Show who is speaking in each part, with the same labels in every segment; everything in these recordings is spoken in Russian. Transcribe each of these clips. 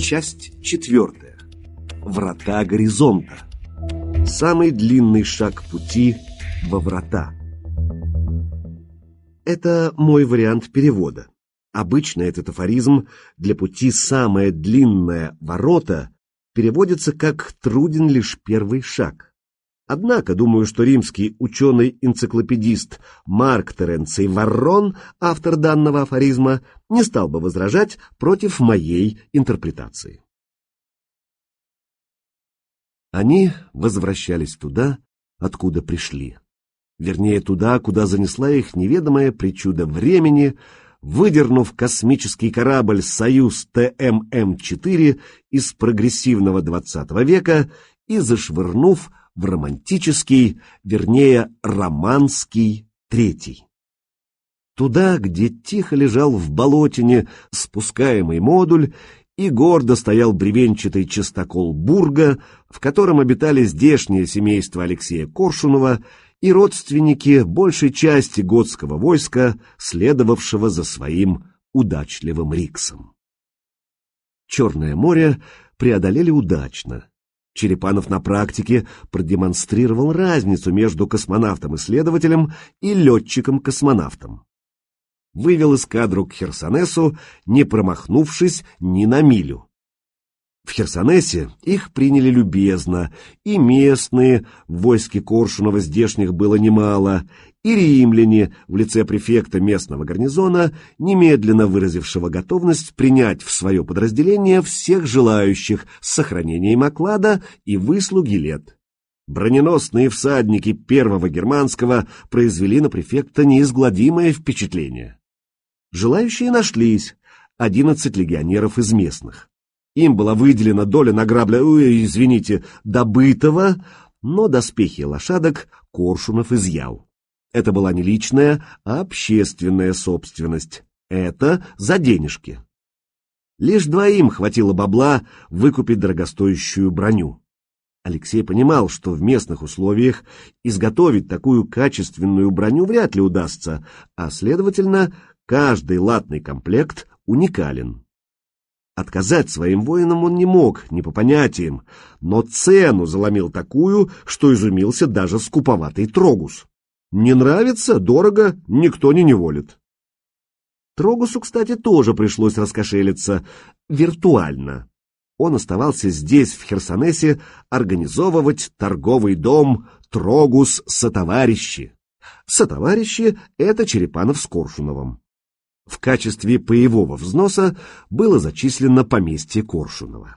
Speaker 1: Часть четвертая. Врата горизонта. Самый длинный шаг пути во врата. Это мой вариант перевода. Обычно этот афоризм для пути «самое длинное ворота» переводится как «труден лишь первый шаг». Однако, думаю, что римский ученый-энциклопедист Марк Теренций Варрон, автор данного афоризма, не стал бы возражать против моей интерпретации. Они возвращались туда, откуда пришли. Вернее, туда, куда занесла их неведомая причуда времени, выдернув космический корабль «Союз ТММ-4» из прогрессивного XX века и зашвырнув в романтический, вернее, романский третий. Туда, где тихо лежал в болотине спускаемый модуль и гордо стоял бревенчатый частокол Бурга, в котором обитали здешнее семейство Алексея Коршунова и родственники большей части готского войска, следовавшего за своим удачливым Риксом. Черное море преодолели удачно, Черепанов на практике продемонстрировал разницу между космонавтом-исследователем и летчиком-космонавтом. Вывел эскадру к Херсонесу, не промахнувшись ни на милю. В Херсонесе их приняли любезно, и местные, в войске Коршунова здешних было немало, и римляне в лице префекта местного гарнизона, немедленно выразившего готовность принять в свое подразделение всех желающих с сохранением оклада и выслуги лет. Броненосные всадники первого германского произвели на префекта неизгладимое впечатление. Желающие нашлись, одиннадцать легионеров из местных. Им была выделена доля награбля, ой, извините, добытого, но доспехи лошадок Коршунов изъял. Это была не личная, а общественная собственность. Это за денежки. Лишь двоим хватило бабла выкупить дорогостоящую броню. Алексей понимал, что в местных условиях изготовить такую качественную броню вряд ли удастся, а, следовательно, каждый латный комплект уникален. Отказать своим воинам он не мог, не по понятиям, но цену заломил такую, что изумился даже скуповатый Трогус. Не нравится, дорого, никто не неволит. Трогусу, кстати, тоже пришлось раскошелиться виртуально. Он оставался здесь, в Херсонесе, организовывать торговый дом Трогус Сотоварищи. Сотоварищи — это Черепанов с Коршуновым. В качестве паевого взноса было зачислено поместье Коршунова.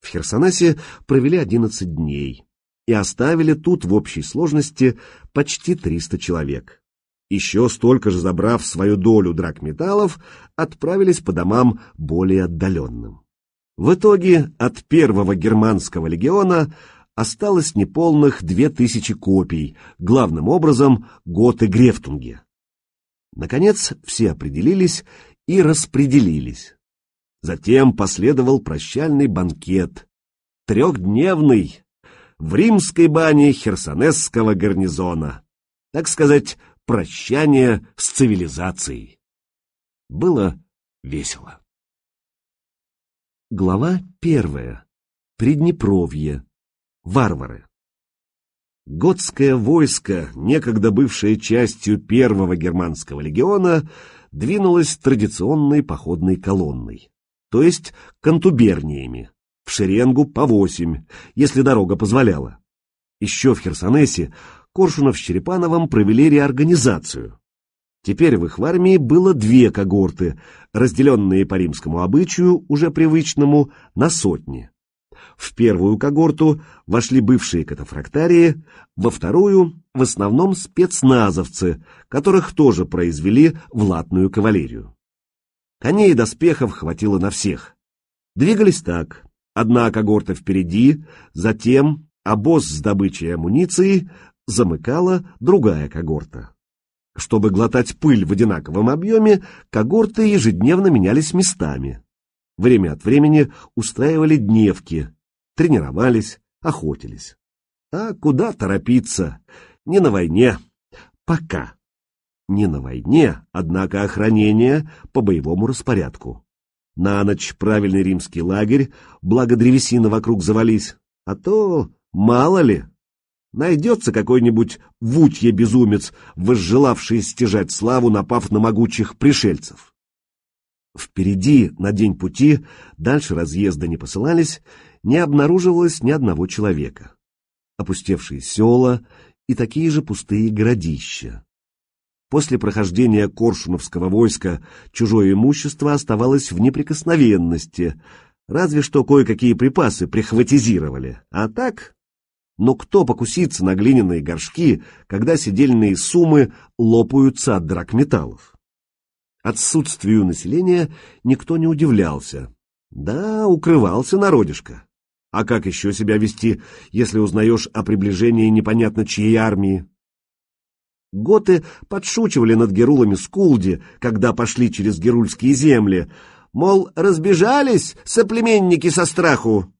Speaker 1: В Херсонесе провели 11 дней и оставили тут в общей сложности почти 300 человек. Еще столько же забрав свою долю драгметаллов, отправились по домам более отдаленным. В итоге от первого германского легиона осталось неполных две тысячи копий, главным образом готы Грефтунге. Наконец все определились и распределились. Затем последовал прощальный банкет, трехдневный, в римской бане херсонесского гарнизона. Так сказать, прощание с цивилизацией. Было весело. Глава первая. Приднепровье. Варвары. Готское войско, некогда бывшее частью первого германского легиона, двинулось традиционной походной колонной, то есть контуберниями, в шеренгу по восемь, если дорога позволяла. Еще в Херсонесе Коршунов с Черепановым провели реорганизацию. Теперь в их армии было две когорты, разделенные по римскому обычаю, уже привычному, на сотни. В первую когорту вошли бывшие катафрактарии, во вторую — в основном спецназовцы, которых тоже произвели в латную кавалерию. Коней и доспехов хватило на всех. Двигались так. Одна когорта впереди, затем обоз с добычей амуниции замыкала другая когорта. Чтобы глотать пыль в одинаковом объеме, когорты ежедневно менялись местами. Время от времени устраивали дневки, тренировались, охотились. А куда торопиться? Не на войне. Пока. Не на войне, однако охранение по боевому распорядку. На ночь правильный римский лагерь, благо древесина вокруг завались, а то, мало ли, найдется какой-нибудь вутье-безумец, возжелавший стяжать славу, напав на могучих пришельцев. Впереди, на день пути, дальше разъезда не посылались, не обнаруживалось ни одного человека. Опустевшие села и такие же пустые городища. После прохождения Коршуновского войска чужое имущество оставалось в неприкосновенности, разве что кое-какие припасы прихватизировали. А так... Но кто покусится на глиняные горшки, когда седельные суммы лопаются от драгметаллов? Отсутствию населения никто не удивлялся. Да, укрывался народишко. А как еще себя вести, если узнаешь о приближении непонятно чьей армии? Готы подшучивали над герулами Скулди, когда пошли через герульские земли, мол, разбежались соплеменники со страху.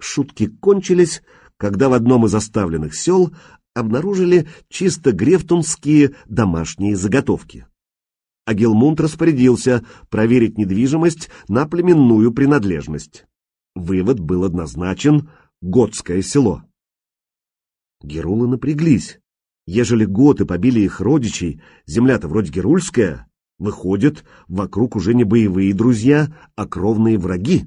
Speaker 1: Шутки кончились, когда в одном из оставленных сел обнаружили чисто грефтунские домашние заготовки. Агилмунд распорядился проверить недвижимость на племенную принадлежность. Вывод был однозначен — готское село. Герулы напряглись. Ежели готы побили их родичей, земля-то вроде герульская, выходит, вокруг уже не боевые друзья, а кровные враги.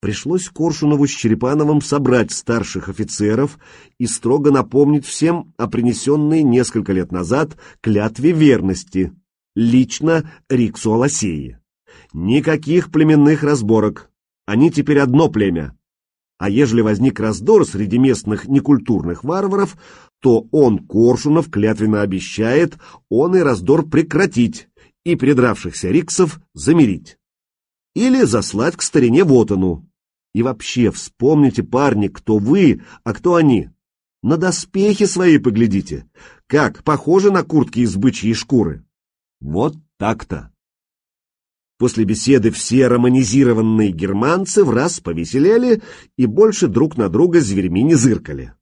Speaker 1: Пришлось Коршунову с Черепановым собрать старших офицеров и строго напомнить всем о принесенной несколько лет назад клятве верности, лично Риксу Аласеи. Никаких племенных разборок, они теперь одно племя. А ежели возник раздор среди местных некультурных варваров, то он, Коршунов, клятвенно обещает он и раздор прекратить и придравшихся риксов замирить. Или заслать к старине Вотану. И вообще вспомните, парни, кто вы, а кто они. На доспехи свои поглядите. Как, похожи на куртки из бычьей шкуры? Вот так-то. После беседы все романизированные германцы в раз повеселели и больше друг на друга зверьми не зыркали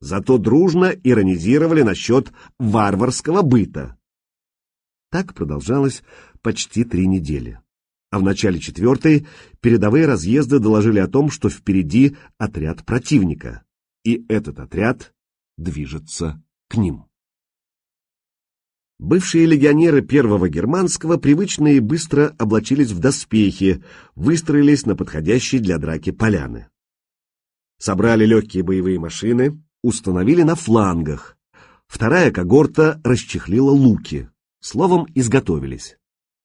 Speaker 1: зато дружно иронизировали насчет варварского быта. Так продолжалось почти три недели. А в начале четвертой передовые разъезды доложили о том, что впереди отряд противника, и этот отряд движется к ним. Бывшие легионеры первого германского привычно и быстро облачились в доспехи, выстроились на подходящей для драки поляны. Собрали легкие боевые машины, установили на флангах. Вторая когорта расчехлила луки. Словом, изготовились.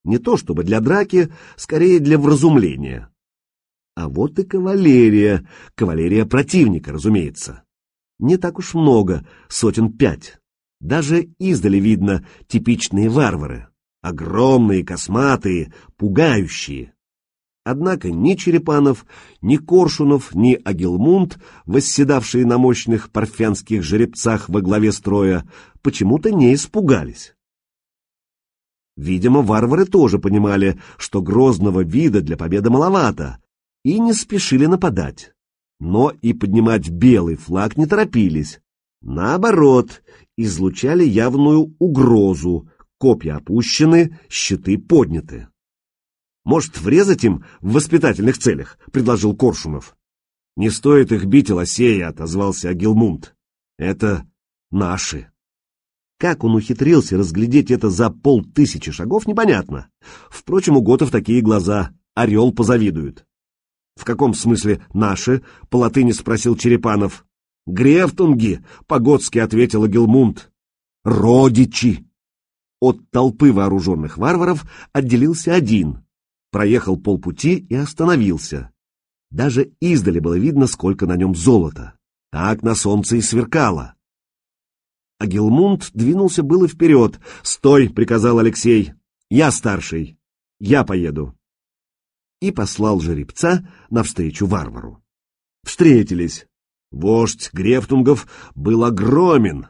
Speaker 1: Не то чтобы для драки, скорее для вразумления. А вот и кавалерия, кавалерия противника, разумеется. Не так уж много, сотен пять. Даже издали видно типичные варвары. Огромные, косматые, пугающие. Однако ни Черепанов, ни Коршунов, ни Агилмунд, восседавшие на мощных парфянских жеребцах во главе строя, почему-то не испугались. Видимо, варвары тоже понимали, что грозного вида для победы маловато, и не спешили нападать. Но и поднимать белый флаг не торопились. Наоборот, излучали явную угрозу, копья опущены, щиты подняты. Может, врезать им в воспитательных целях, предложил Коршунов. Не стоит их бить, Лосея, отозвался Агилмунд. Это наши. Как он ухитрился разглядеть это за полтысячи шагов, непонятно. Впрочем, у готов такие глаза, орел позавидует. В каком смысле наши? По латыни спросил Черепанов. Грефтунги, по-готски ответил Агилмунд. Родичи. От толпы вооруженных варваров отделился один, проехал полпути и остановился. Даже издали было видно, сколько на нем золота. Так на солнце и сверкало. А Гелмунд двинулся было вперед. «Стой!» — приказал Алексей. «Я старший. Я поеду». И послал жеребца навстречу варвару. Встретились. Вождь Грефтунгов был огромен.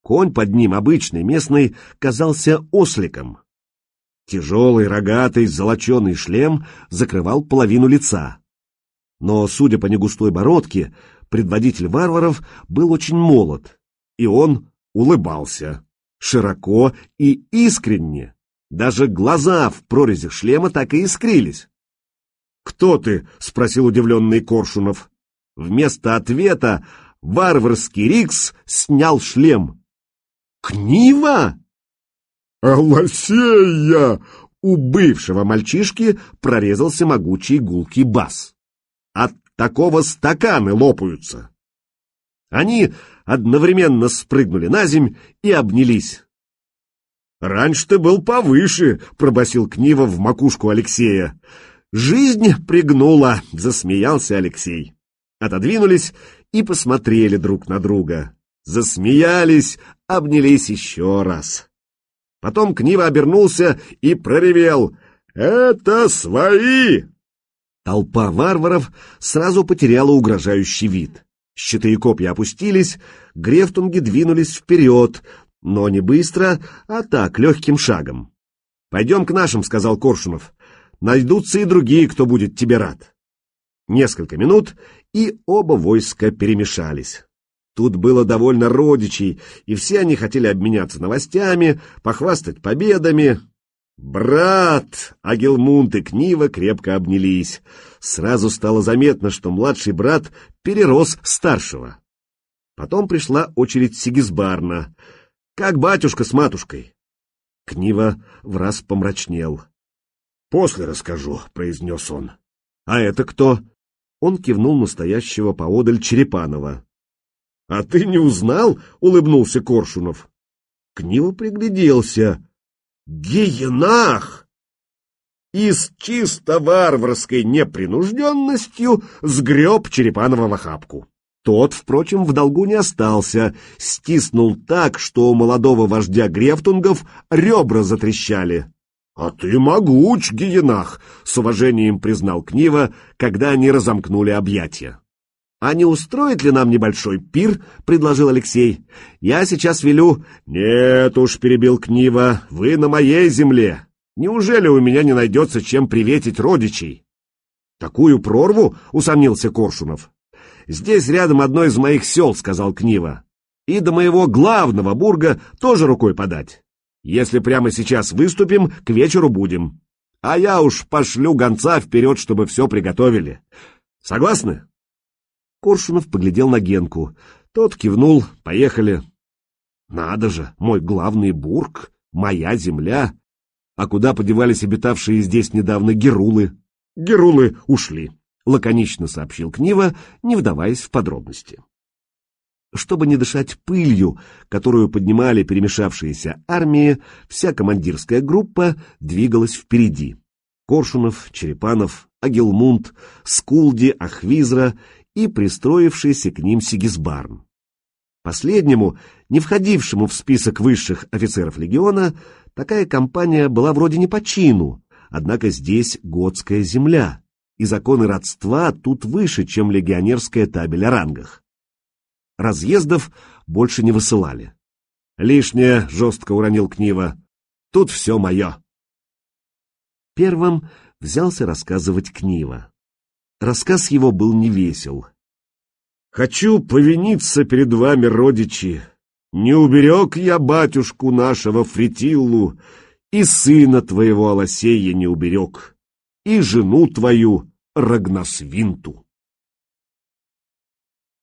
Speaker 1: Конь под ним, обычный, местный, казался осликом. Тяжелый, рогатый, золоченый шлем закрывал половину лица. Но, судя по негустой бородке, предводитель варваров был очень молод, и он улыбался, широко и искренне, Даже глаза в прорезях шлема так и искрились. «Кто ты?» — спросил удивленный Коршунов. Вместо ответа варварский Рикс снял шлем. «Книва?» «Алосея!» У бывшего мальчишки прорезался могучий гулкий бас. От такого стаканы лопаются. Они одновременно спрыгнули на земь и обнялись. «Раньше ты был повыше», — пробасил Книва в макушку Алексея. «Жизнь пригнула», — засмеялся Алексей. Отодвинулись и посмотрели друг на друга. Засмеялись, обнялись еще раз. Потом Книва обернулся и проревел «Это свои!» Толпа варваров сразу потеряла угрожающий вид. Щиты и копья опустились, грефтунги двинулись вперед, но не быстро, а так, легким шагом. «Пойдем к нашим», — сказал Коршунов. «Найдутся и другие, кто будет тебе рад». Несколько минут, и оба войска перемешались. Тут было довольно родичей, и все они хотели обменяться новостями, похвастать победами. «Брат!» — Агилмунд и Книва крепко обнялись. Сразу стало заметно, что младший брат перерос старшего. Потом пришла очередь Сигизбарна. «Как батюшка с матушкой?» Книва враз помрачнел. «После расскажу», — произнес он. «А это кто?» Он кивнул настоящего поодаль Черепанова. «А ты не узнал?» — улыбнулся Коршунов. Книва пригляделся. «Гиенах!» И с чисто варварской непринужденностью сгреб Черепанова в охапку. Тот, впрочем, в долгу не остался, стиснул так, что у молодого вождя Грефтунгов ребра затрещали. — А ты могуч, Гиенах! — с уважением признал Книва, когда они разомкнули объятия. «А не устроит ли нам небольшой пир?» — предложил Алексей. «Я сейчас велю...» «Нет уж», — перебил Книва, — «вы на моей земле. Неужели у меня не найдется чем приветить родичей?» «Такую прорву?» — усомнился Коршунов. «Здесь рядом одно из моих сел», — сказал Книва. «И до моего главного бурга тоже рукой подать. Если прямо сейчас выступим, к вечеру будем. А я уж пошлю гонца вперед, чтобы все приготовили. Согласны?» Коршунов поглядел на Генку. Тот кивнул, поехали. Надо же, мой главный бург, моя земля. А куда подевались обитавшие здесь недавно герулы? Герулы ушли, лаконично сообщил Книва, не вдаваясь в подробности. Чтобы не дышать пылью, которую поднимали перемешавшиеся армии, вся командирская группа двигалась впереди. Коршунов, Черепанов, Агилмунд, Скулди, Ахвизра и пристроившийся к ним Сигизбарн. Последнему, не входившему в список высших офицеров легиона, такая компания была вроде не по чину, однако здесь готская земля, и законы родства тут выше, чем легионерская табель о рангах. Разъездов больше не высылали. Лишнее жестко уронил Книва. Тут все мое. Первым взялся рассказывать Книва. Рассказ его был невесел. «Хочу повиниться перед вами, родичи. Не уберег я батюшку нашего Фритиллу, и сына твоего Алосея не уберег, и жену твою Рагносвинту».